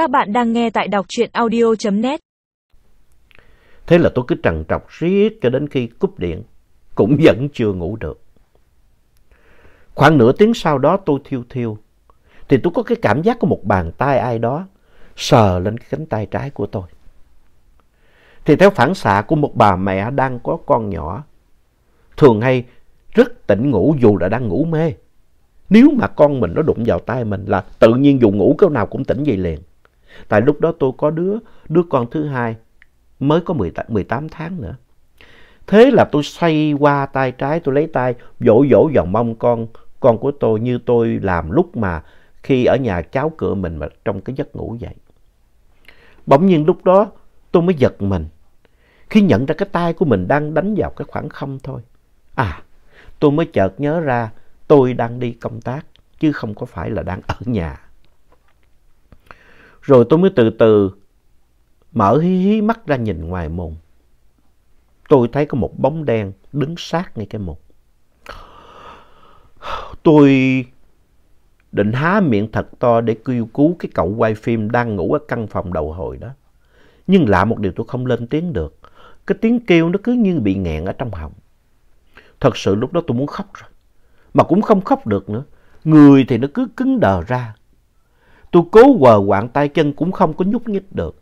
Các bạn đang nghe tại đọc truyện audio.net. Thế là tôi cứ trằn trọc riết cho đến khi cúp điện, cũng vẫn chưa ngủ được. Khoảng nửa tiếng sau đó tôi thiêu thiêu, thì tôi có cái cảm giác có một bàn tay ai đó sờ lên cái cánh tay trái của tôi. Thì theo phản xạ của một bà mẹ đang có con nhỏ, thường hay rất tỉnh ngủ dù đã đang ngủ mê. Nếu mà con mình nó đụng vào tay mình là tự nhiên dù ngủ câu nào cũng tỉnh dậy liền. Tại lúc đó tôi có đứa, đứa con thứ hai, mới có 18 tháng nữa. Thế là tôi xoay qua tay trái, tôi lấy tay vỗ vỗ vào mông con, con của tôi như tôi làm lúc mà khi ở nhà cháu cựa mình mà trong cái giấc ngủ vậy. Bỗng nhiên lúc đó tôi mới giật mình. Khi nhận ra cái tay của mình đang đánh vào cái khoảng không thôi. À, tôi mới chợt nhớ ra tôi đang đi công tác chứ không có phải là đang ở nhà. Rồi tôi mới từ từ mở hí hí mắt ra nhìn ngoài mùng. Tôi thấy có một bóng đen đứng sát ngay cái mùng. Tôi định há miệng thật to để kêu cứu cái cậu quay phim đang ngủ ở căn phòng đầu hồi đó. Nhưng lạ một điều tôi không lên tiếng được. Cái tiếng kêu nó cứ như bị nghẹn ở trong họng. Thật sự lúc đó tôi muốn khóc rồi. Mà cũng không khóc được nữa. Người thì nó cứ cứng đờ ra. Tôi cố quờ quạng tay chân cũng không có nhúc nhích được.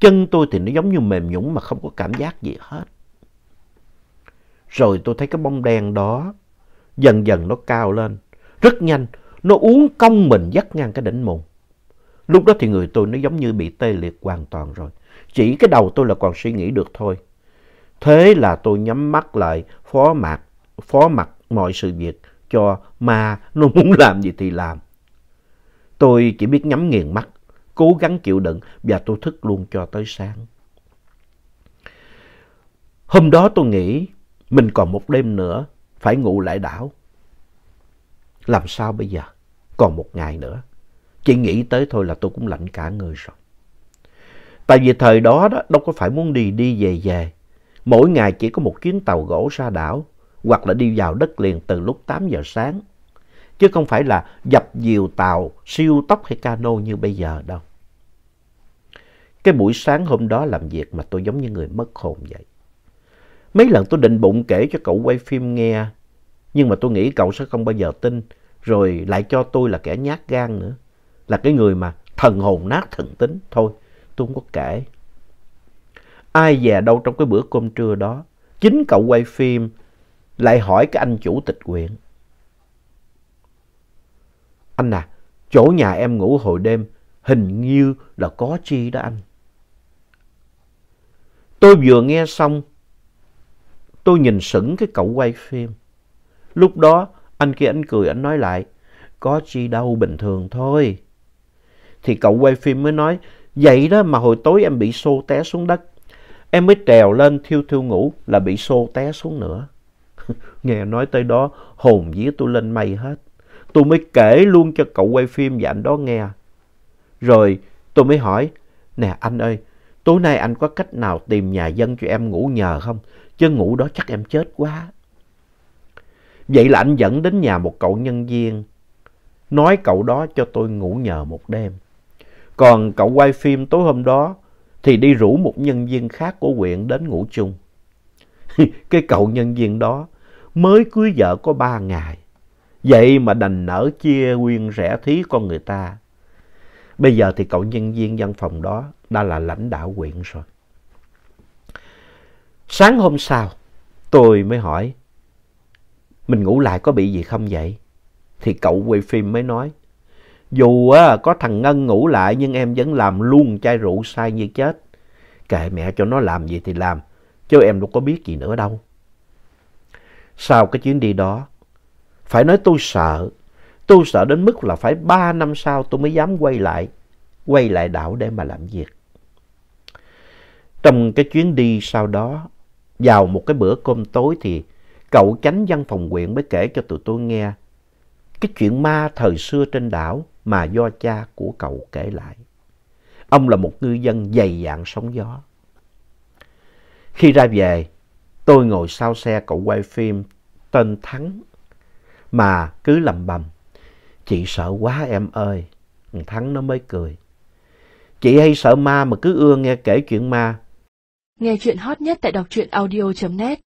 Chân tôi thì nó giống như mềm nhũng mà không có cảm giác gì hết. Rồi tôi thấy cái bông đen đó dần dần nó cao lên. Rất nhanh, nó uốn cong mình dắt ngang cái đỉnh mùng. Lúc đó thì người tôi nó giống như bị tê liệt hoàn toàn rồi. Chỉ cái đầu tôi là còn suy nghĩ được thôi. Thế là tôi nhắm mắt lại phó mặt, phó mặt mọi sự việc cho ma nó muốn làm gì thì làm. Tôi chỉ biết nhắm nghiền mắt, cố gắng chịu đựng và tôi thức luôn cho tới sáng. Hôm đó tôi nghĩ mình còn một đêm nữa phải ngủ lại đảo. Làm sao bây giờ? Còn một ngày nữa. Chỉ nghĩ tới thôi là tôi cũng lạnh cả người rồi. Tại vì thời đó, đó đâu có phải muốn đi đi về về. Mỗi ngày chỉ có một chuyến tàu gỗ ra đảo hoặc là đi vào đất liền từ lúc 8 giờ sáng. Chứ không phải là dập diều tàu, siêu tốc hay cano như bây giờ đâu. Cái buổi sáng hôm đó làm việc mà tôi giống như người mất hồn vậy. Mấy lần tôi định bụng kể cho cậu quay phim nghe, nhưng mà tôi nghĩ cậu sẽ không bao giờ tin, rồi lại cho tôi là kẻ nhát gan nữa. Là cái người mà thần hồn nát thần tính. Thôi, tôi không có kể. Ai về đâu trong cái bữa cơm trưa đó, chính cậu quay phim lại hỏi cái anh chủ tịch quyện. Anh à, chỗ nhà em ngủ hồi đêm hình như là có chi đó anh. Tôi vừa nghe xong, tôi nhìn sững cái cậu quay phim. Lúc đó, anh kia anh cười, anh nói lại, có chi đâu bình thường thôi. Thì cậu quay phim mới nói, vậy đó mà hồi tối em bị xô té xuống đất. Em mới trèo lên thiêu thiêu ngủ là bị xô té xuống nữa. Nghe nói tới đó, hồn vía tôi lên mây hết. Tôi mới kể luôn cho cậu quay phim và anh đó nghe. Rồi tôi mới hỏi, nè anh ơi, tối nay anh có cách nào tìm nhà dân cho em ngủ nhờ không? Chứ ngủ đó chắc em chết quá. Vậy là anh dẫn đến nhà một cậu nhân viên, nói cậu đó cho tôi ngủ nhờ một đêm. Còn cậu quay phim tối hôm đó thì đi rủ một nhân viên khác của huyện đến ngủ chung. cái cậu nhân viên đó mới cưới vợ có ba ngày. Vậy mà đành nở chia nguyên rẻ thí con người ta. Bây giờ thì cậu nhân viên văn phòng đó đã là lãnh đạo huyện rồi. Sáng hôm sau, tôi mới hỏi, mình ngủ lại có bị gì không vậy? Thì cậu quay phim mới nói, dù á, có thằng Ngân ngủ lại nhưng em vẫn làm luôn chai rượu sai như chết. Kệ mẹ cho nó làm gì thì làm, chứ em đâu có biết gì nữa đâu. Sau cái chuyến đi đó, phải nói tôi sợ. Tôi sợ đến mức là phải ba năm sau tôi mới dám quay lại, quay lại đảo để mà làm việc. Trong cái chuyến đi sau đó, vào một cái bữa cơm tối thì cậu chánh văn phòng quyện mới kể cho tụi tôi nghe cái chuyện ma thời xưa trên đảo mà do cha của cậu kể lại. Ông là một ngư dân dày dạn sóng gió. Khi ra về, tôi ngồi sau xe cậu quay phim tên Thắng mà cứ lầm bầm. Chị sợ quá em ơi. Thằng Thắng nó mới cười. Chị hay sợ ma mà cứ ưa nghe kể chuyện ma. Nghe chuyện hot nhất tại đọc truyện audio.net